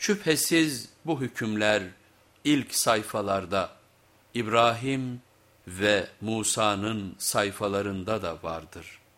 Şüphesiz bu hükümler ilk sayfalarda İbrahim ve Musa'nın sayfalarında da vardır.''